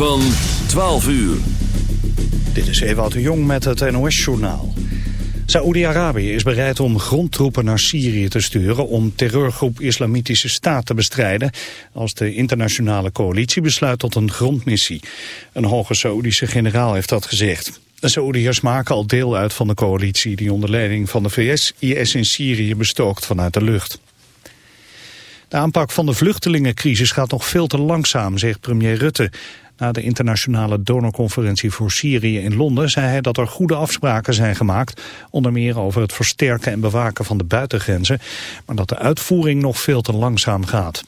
Van 12 uur. Dit is Ewout de Jong met het NOS-journaal. Saoedi-Arabië is bereid om grondtroepen naar Syrië te sturen... om terreurgroep Islamitische Staat te bestrijden... als de internationale coalitie besluit tot een grondmissie. Een hoge Saoedische generaal heeft dat gezegd. De Saoediërs maken al deel uit van de coalitie... die onder leiding van de VS IS in Syrië bestookt vanuit de lucht. De aanpak van de vluchtelingencrisis gaat nog veel te langzaam, zegt premier Rutte. Na de internationale donorconferentie voor Syrië in Londen zei hij dat er goede afspraken zijn gemaakt, onder meer over het versterken en bewaken van de buitengrenzen, maar dat de uitvoering nog veel te langzaam gaat.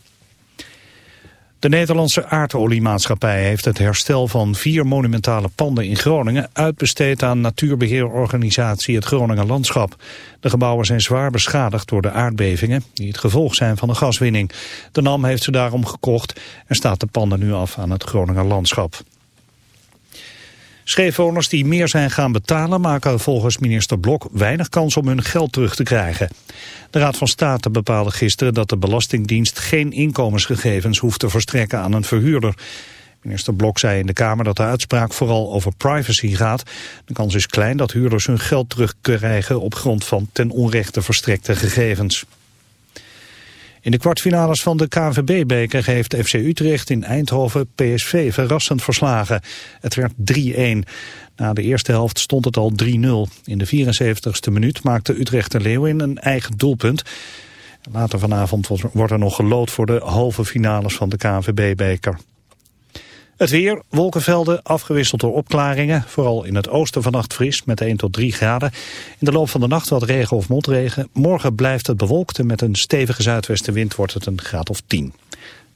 De Nederlandse aardoliemaatschappij heeft het herstel van vier monumentale panden in Groningen uitbesteed aan natuurbeheerorganisatie het Groninger Landschap. De gebouwen zijn zwaar beschadigd door de aardbevingen die het gevolg zijn van de gaswinning. De NAM heeft ze daarom gekocht en staat de panden nu af aan het Groninger Landschap. Scheefwoners die meer zijn gaan betalen maken volgens minister Blok weinig kans om hun geld terug te krijgen. De Raad van State bepaalde gisteren dat de Belastingdienst geen inkomensgegevens hoeft te verstrekken aan een verhuurder. Minister Blok zei in de Kamer dat de uitspraak vooral over privacy gaat. De kans is klein dat huurders hun geld terugkrijgen op grond van ten onrechte verstrekte gegevens. In de kwartfinales van de KNVB-beker heeft FC Utrecht in Eindhoven PSV verrassend verslagen. Het werd 3-1. Na de eerste helft stond het al 3-0. In de 74ste minuut maakte Utrecht de Leeuwin een eigen doelpunt. Later vanavond wordt er nog gelood voor de halve finales van de KNVB-beker. Het weer, wolkenvelden, afgewisseld door opklaringen. Vooral in het oosten vannacht fris met 1 tot 3 graden. In de loop van de nacht wat regen of motregen. Morgen blijft het bewolkt en met een stevige zuidwestenwind wordt het een graad of 10.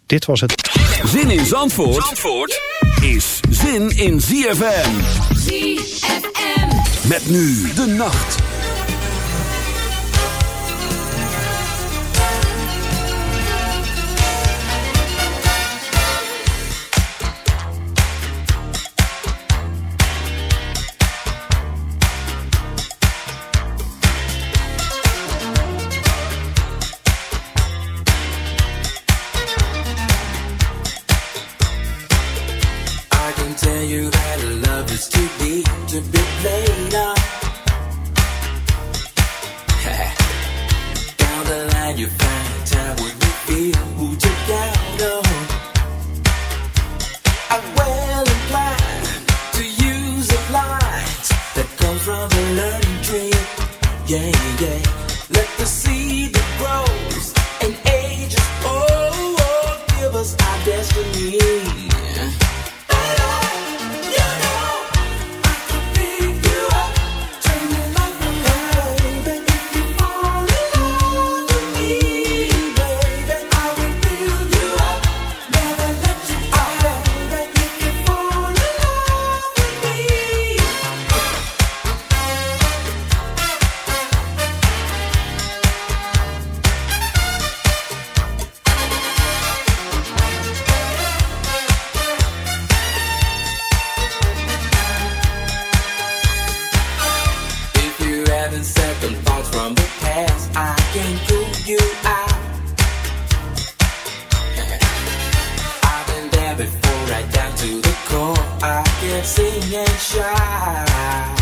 Dit was het. Zin in Zandvoort, Zandvoort is zin in ZFM. ZFM. Met nu de nacht. Sing and shout.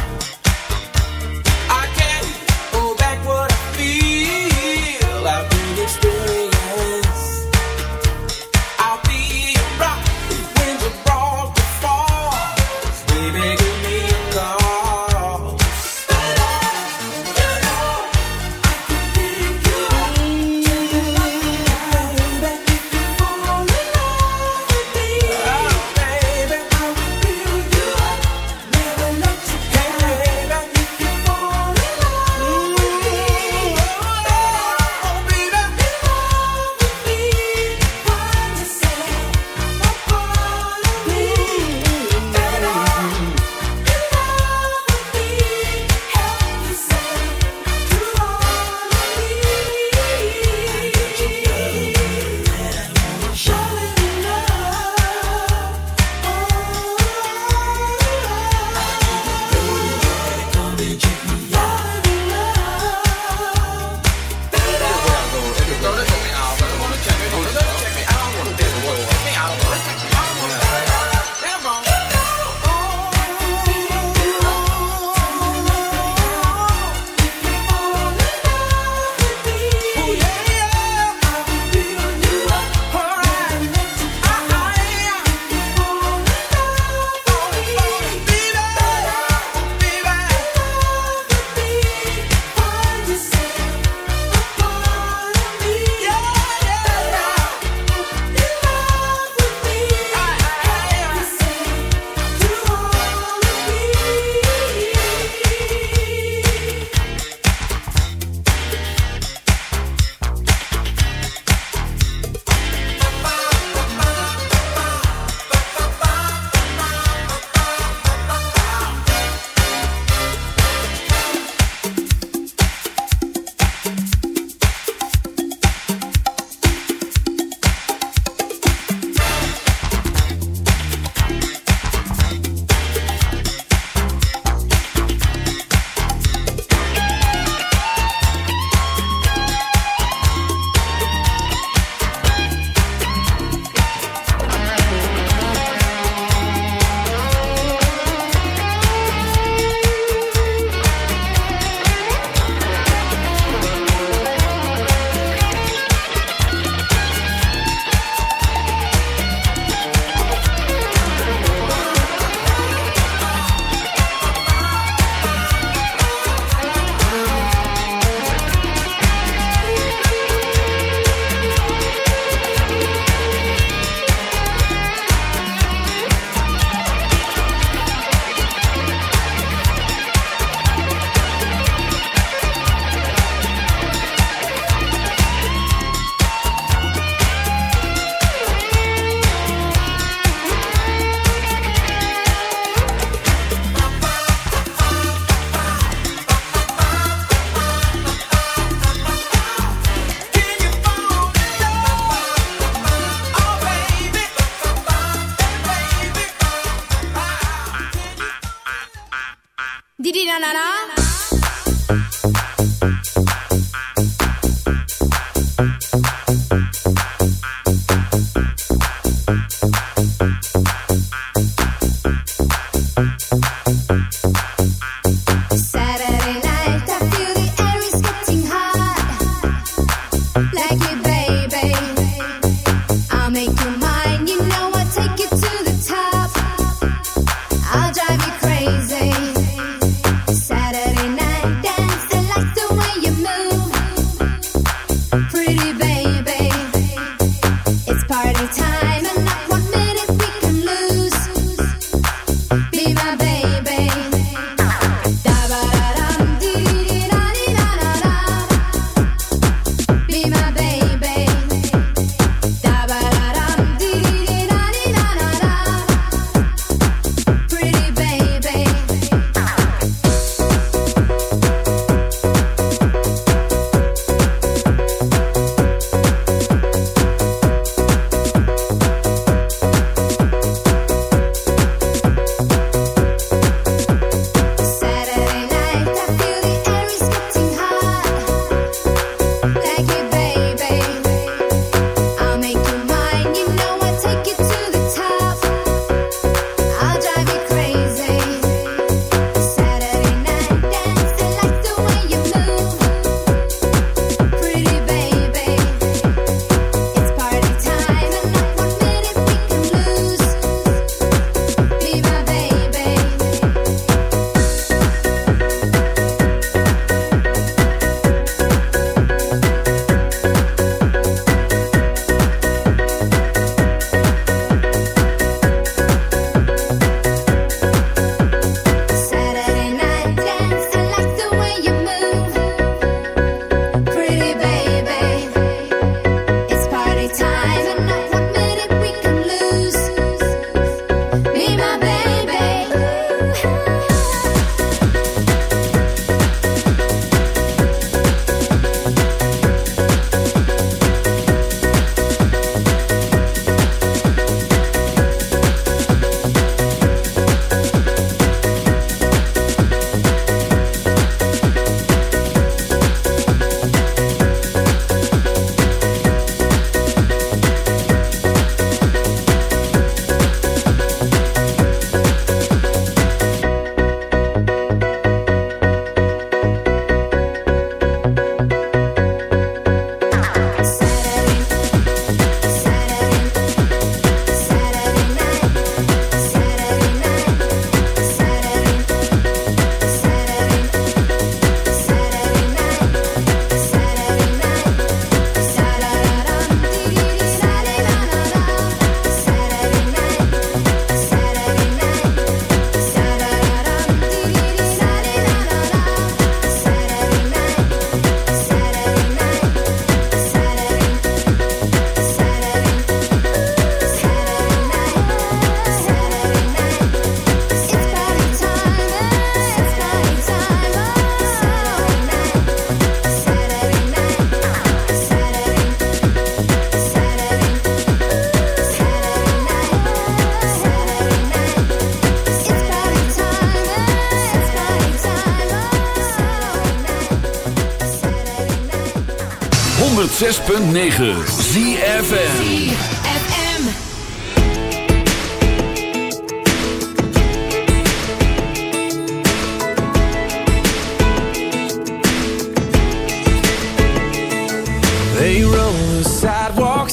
106.9 ZFM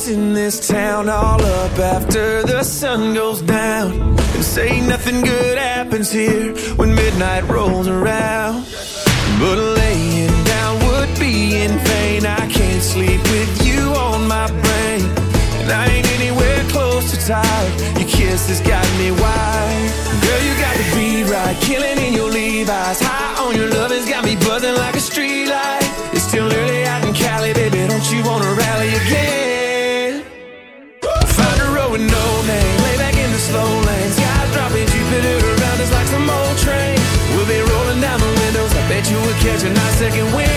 in this town all up after the sun goes down. And say nothing good happens here when midnight rolls around. But laying down would be in vain. I can't sleep with you on my brain. And I ain't anywhere close to tired. Your kiss has got me wide. Girl, you got the beat right, killing in your Levi's. High on your love has got me buzzing like a street light. It's still early out in Cali, baby. Don't you wanna rally again? Find a row with no name, lay back in the slow lane. Sky's dropping Jupiter around us like some old train. We'll be rolling down the windows. I bet you will catch a nice second wind.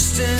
distant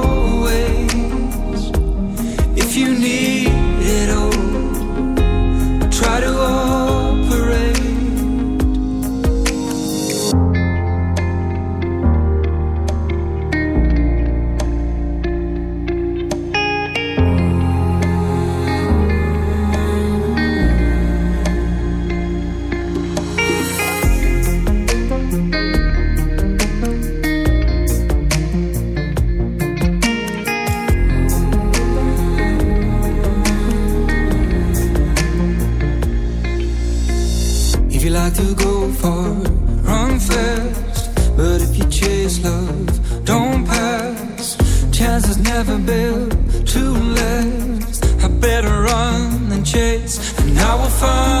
if you need I will find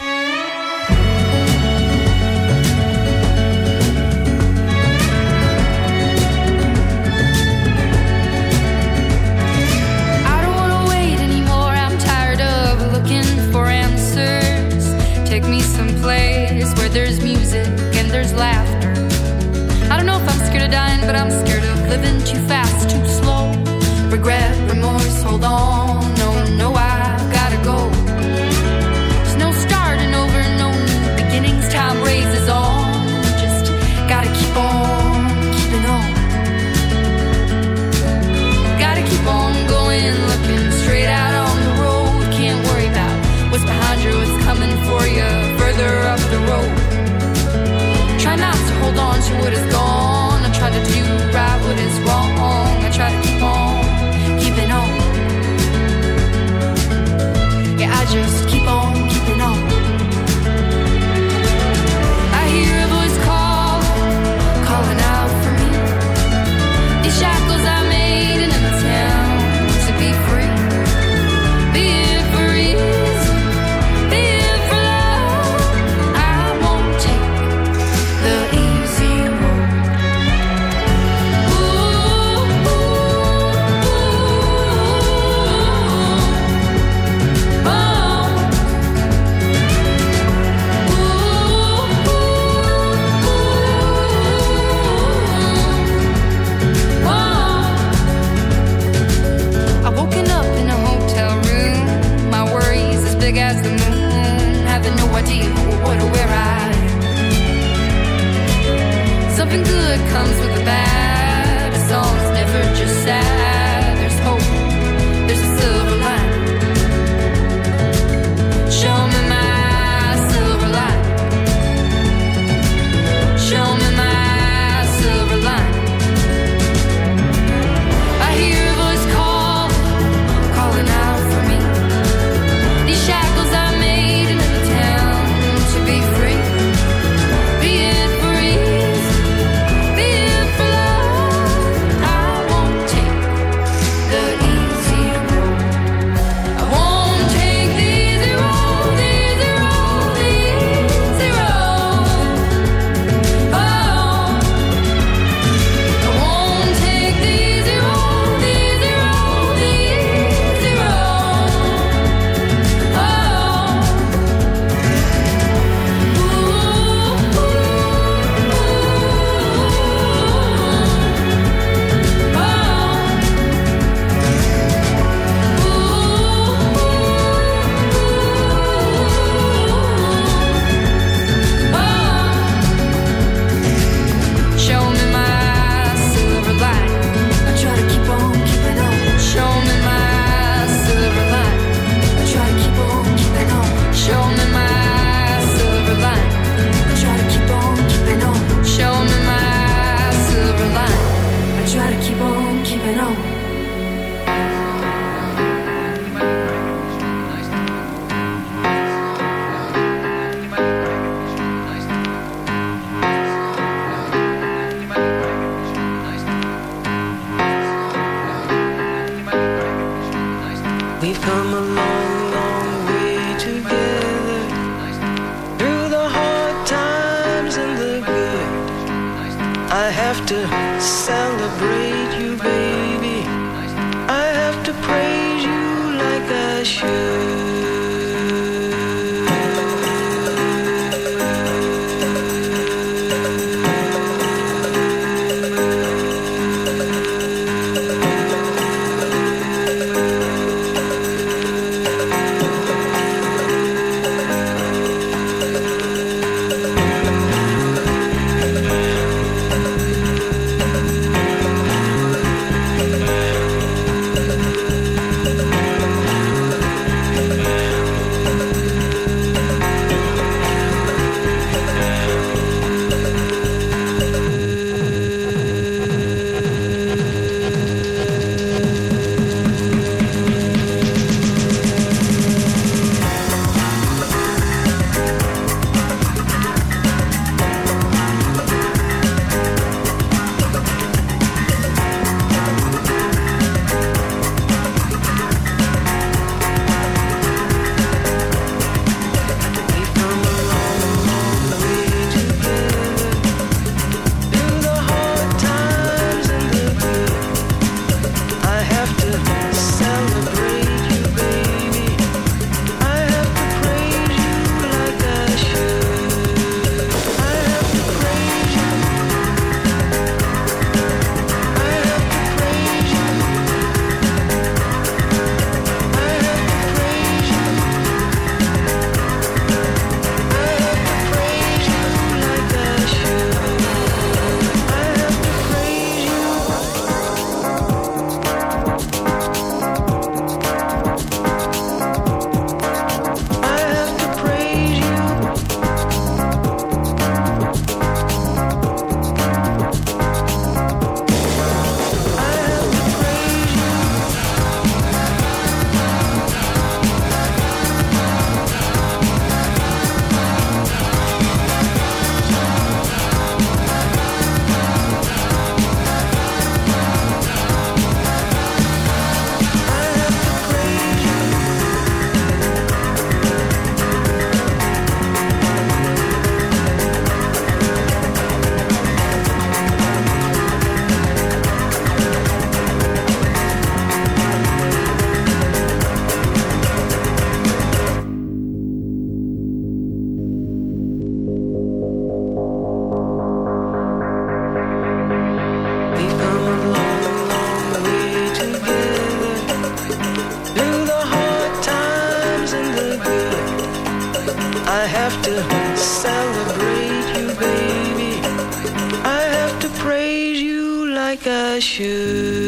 shoes.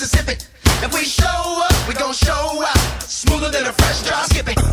Mississippi. If we show up, we gon' show out. Smoother than a fresh drop. Skip it.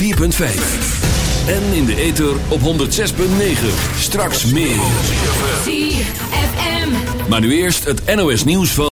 104.5. En in de ether op 106.9. Straks meer. ZFM. Maar nu eerst het NOS nieuws van...